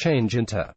change into